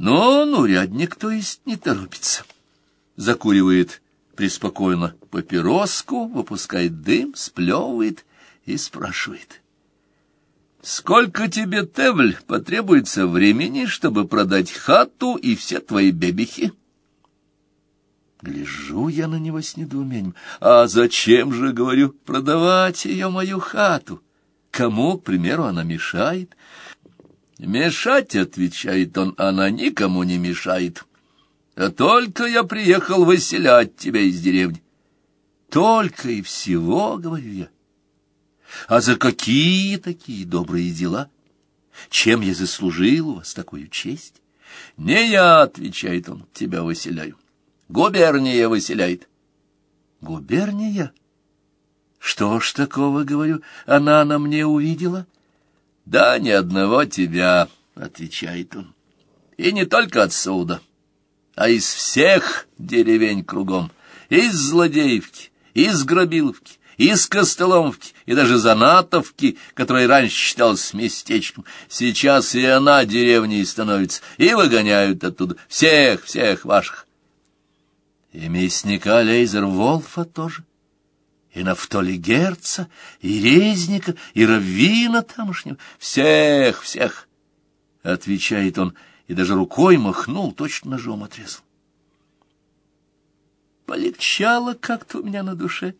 Но урядник, то есть, не торопится. Закуривает преспокойно папироску, выпускает дым, сплевывает и спрашивает. «Сколько тебе, Тевль, потребуется времени, чтобы продать хату и все твои бебихи?» Гляжу я на него с недоумением. «А зачем же, — говорю, — продавать ее, мою хату? Кому, к примеру, она мешает?» «Мешать, — отвечает он, — она никому не мешает. А только я приехал выселять тебя из деревни». «Только и всего, — говорю я. А за какие такие добрые дела? Чем я заслужил у вас такую честь?» «Не я, — отвечает он, — тебя выселяю. Губерния выселяет». «Губерния?» Что ж такого, говорю, она на мне увидела? Да ни одного тебя, отвечает он. И не только отсюда, а из всех деревень кругом, из Злодеевки, из Грабиловки, из Костоломовки и даже Занатовки, которая раньше считалась местечком, сейчас и она деревней становится, и выгоняют оттуда всех, всех ваших. И мясника Лейзер Волфа тоже и Нафтоли Герца, и Резника, и Раввина тамошнего, всех, всех, — отвечает он, и даже рукой махнул, точно ножом отрезал. Полегчало как-то у меня на душе.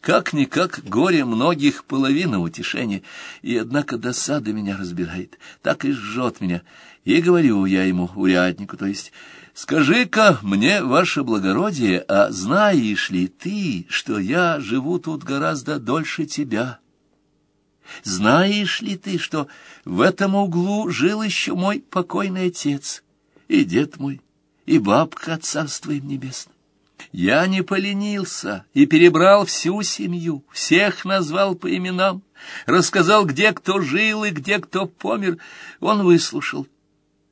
Как-никак горе многих половина утешения, и однако досада меня разбирает, так и жжет меня. И говорю я ему, уряднику, то есть... Скажи-ка мне, ваше благородие, а знаешь ли ты, что я живу тут гораздо дольше тебя? Знаешь ли ты, что в этом углу жил еще мой покойный отец, и дед мой, и бабка, царство им небесное? Я не поленился и перебрал всю семью, всех назвал по именам, рассказал, где кто жил и где кто помер. Он выслушал,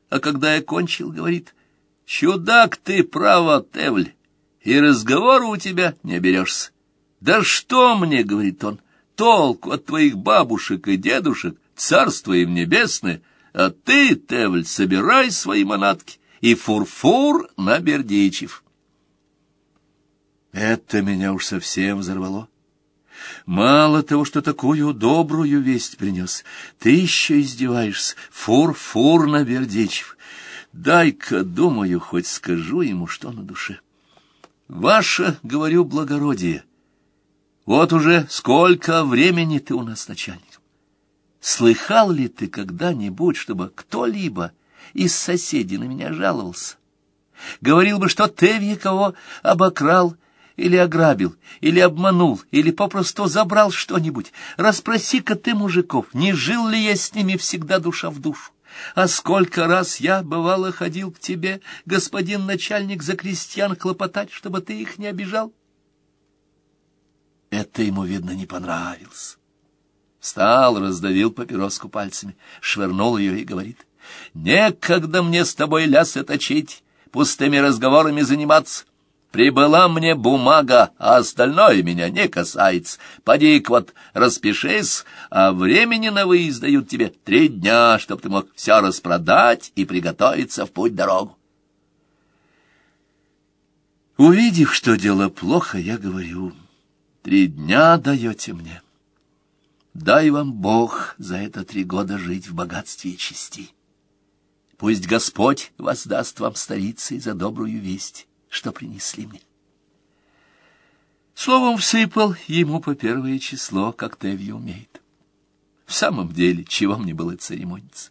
а когда я кончил, говорит, Чудак ты, право, Тевль, и разговора у тебя не оберешься. Да что мне, — говорит он, — толку от твоих бабушек и дедушек, царство им небесное, а ты, Тевль, собирай свои манатки и фурфур на Бердичев. Это меня уж совсем взорвало. Мало того, что такую добрую весть принес, ты еще издеваешься, фур-фур на Бердичев. Дай-ка, думаю, хоть скажу ему, что на душе. Ваше, говорю, благородие, вот уже сколько времени ты у нас начальником. Слыхал ли ты когда-нибудь, чтобы кто-либо из соседей на меня жаловался? Говорил бы, что ты кого обокрал, или ограбил, или обманул, или попросту забрал что-нибудь. Расспроси-ка ты мужиков, не жил ли я с ними всегда душа в душу? А сколько раз я, бывало, ходил к тебе, господин начальник, за крестьян хлопотать, чтобы ты их не обижал? Это ему, видно, не понравилось. Встал, раздавил папироску пальцами, швырнул ее и говорит, «Некогда мне с тобой лясы точить, пустыми разговорами заниматься». Прибыла мне бумага, а остальное меня не касается. Поди-ка вот распишись, а времени на выезд дают тебе три дня, чтоб ты мог все распродать и приготовиться в путь-дорогу. Увидев, что дело плохо, я говорю, три дня даете мне. Дай вам Бог за это три года жить в богатстве и чести. Пусть Господь воздаст вам столицей за добрую весть что принесли мне. Словом, всыпал ему по первое число, как Теви умеет. В самом деле, чего мне было церемониться?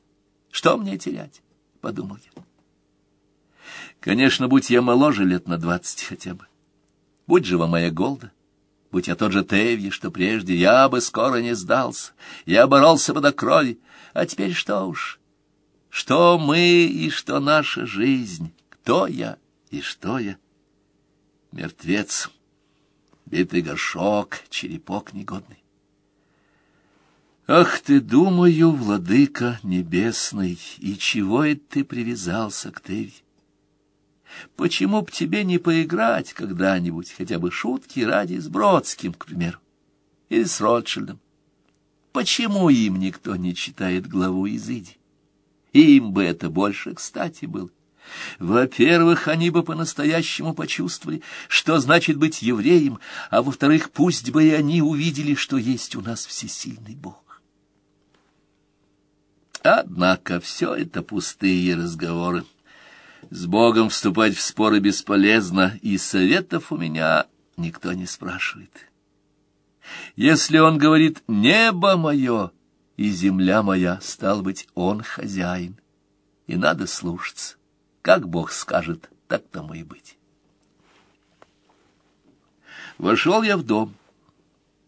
Что мне терять? — подумал я. Конечно, будь я моложе лет на двадцать хотя бы. Будь жива моя Голда, будь я тот же Теви, что прежде, я бы скоро не сдался. Я боролся бы до крови. А теперь что уж? Что мы и что наша жизнь? Кто я? И что я? Мертвец, битый горшок, черепок негодный. Ах ты, думаю, владыка небесный, и чего это ты привязался к Теви? Почему б тебе не поиграть когда-нибудь, хотя бы шутки ради с Бродским, к примеру, или с Ротшильдом? Почему им никто не читает главу Изыди? им бы это больше кстати было. Во-первых, они бы по-настоящему почувствовали, что значит быть евреем, а во-вторых, пусть бы и они увидели, что есть у нас всесильный Бог. Однако все это пустые разговоры. С Богом вступать в споры бесполезно, и советов у меня никто не спрашивает. Если он говорит «небо мое» и «земля моя», стал быть, он хозяин, и надо слушаться. Как Бог скажет, так тому и быть. Вошел я в дом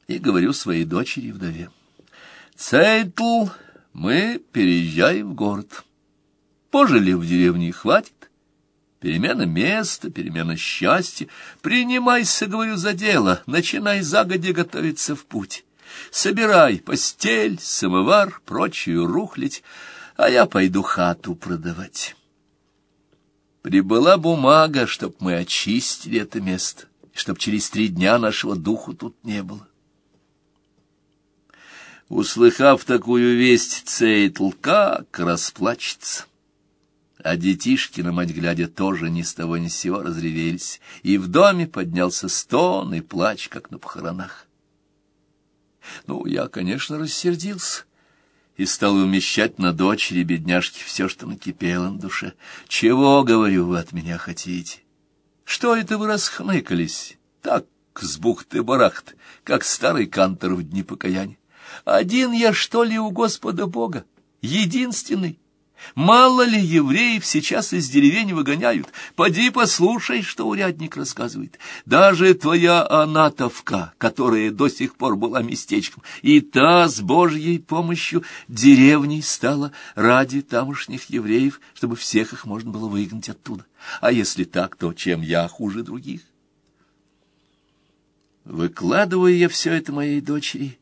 и говорю своей дочери-вдове. «Цейтл, мы переезжаем в город. Пожили в деревне хватит. Перемена места, перемена счастья. Принимайся, говорю, за дело, начинай загодя готовиться в путь. Собирай постель, самовар, прочую рухлить, а я пойду хату продавать». Прибыла бумага, чтоб мы очистили это место, чтоб через три дня нашего духу тут не было. Услыхав такую весть, Цейтл как расплачется. А детишки, на мать глядя, тоже ни с того ни с сего разревелись, и в доме поднялся стон и плач, как на похоронах. Ну, я, конечно, рассердился и стал умещать на дочери бедняжки все, что накипело на душе. «Чего, — говорю, — вы от меня хотите? Что это вы расхныкались? Так, с бухты-барахт, как старый кантор в дни покаяния. Один я, что ли, у Господа Бога? Единственный?» Мало ли евреев сейчас из деревень выгоняют? Поди послушай, что урядник рассказывает. Даже твоя Анатовка, которая до сих пор была местечком, и та с Божьей помощью деревней стала ради тамошних евреев, чтобы всех их можно было выгнать оттуда. А если так, то чем я хуже других? Выкладываю я все это моей дочери,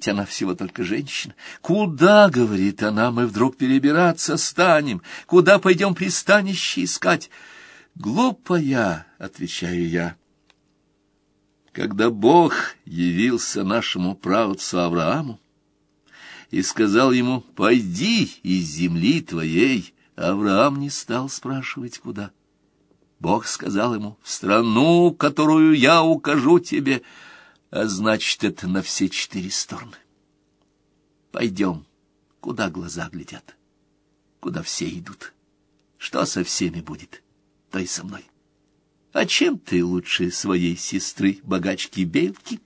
ведь она всего только женщина. Куда, говорит она, мы вдруг перебираться станем? Куда пойдем пристанище искать? Глупая, отвечаю я. Когда Бог явился нашему правцу Аврааму и сказал ему, пойди из земли твоей, Авраам не стал спрашивать, куда. Бог сказал ему, в страну, которую я укажу тебе, — а значит, это на все четыре стороны. Пойдем, куда глаза глядят, куда все идут. Что со всеми будет, то и со мной. А чем ты лучше своей сестры, богачки Бейлки?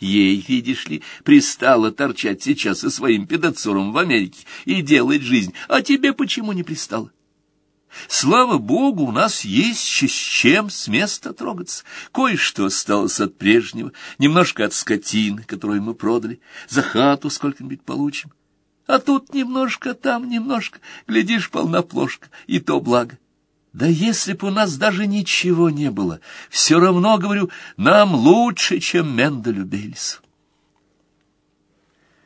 Ей, видишь ли, пристало торчать сейчас со своим педацуром в Америке и делать жизнь, а тебе почему не пристало? Слава богу, у нас есть с чем с места трогаться. Кое-что осталось от прежнего, немножко от скотины, которую мы продали, за хату сколько-нибудь получим. А тут немножко, там немножко, глядишь, полна плошка, и то благо. Да если бы у нас даже ничего не было, все равно, говорю, нам лучше, чем Менделю Бейлису.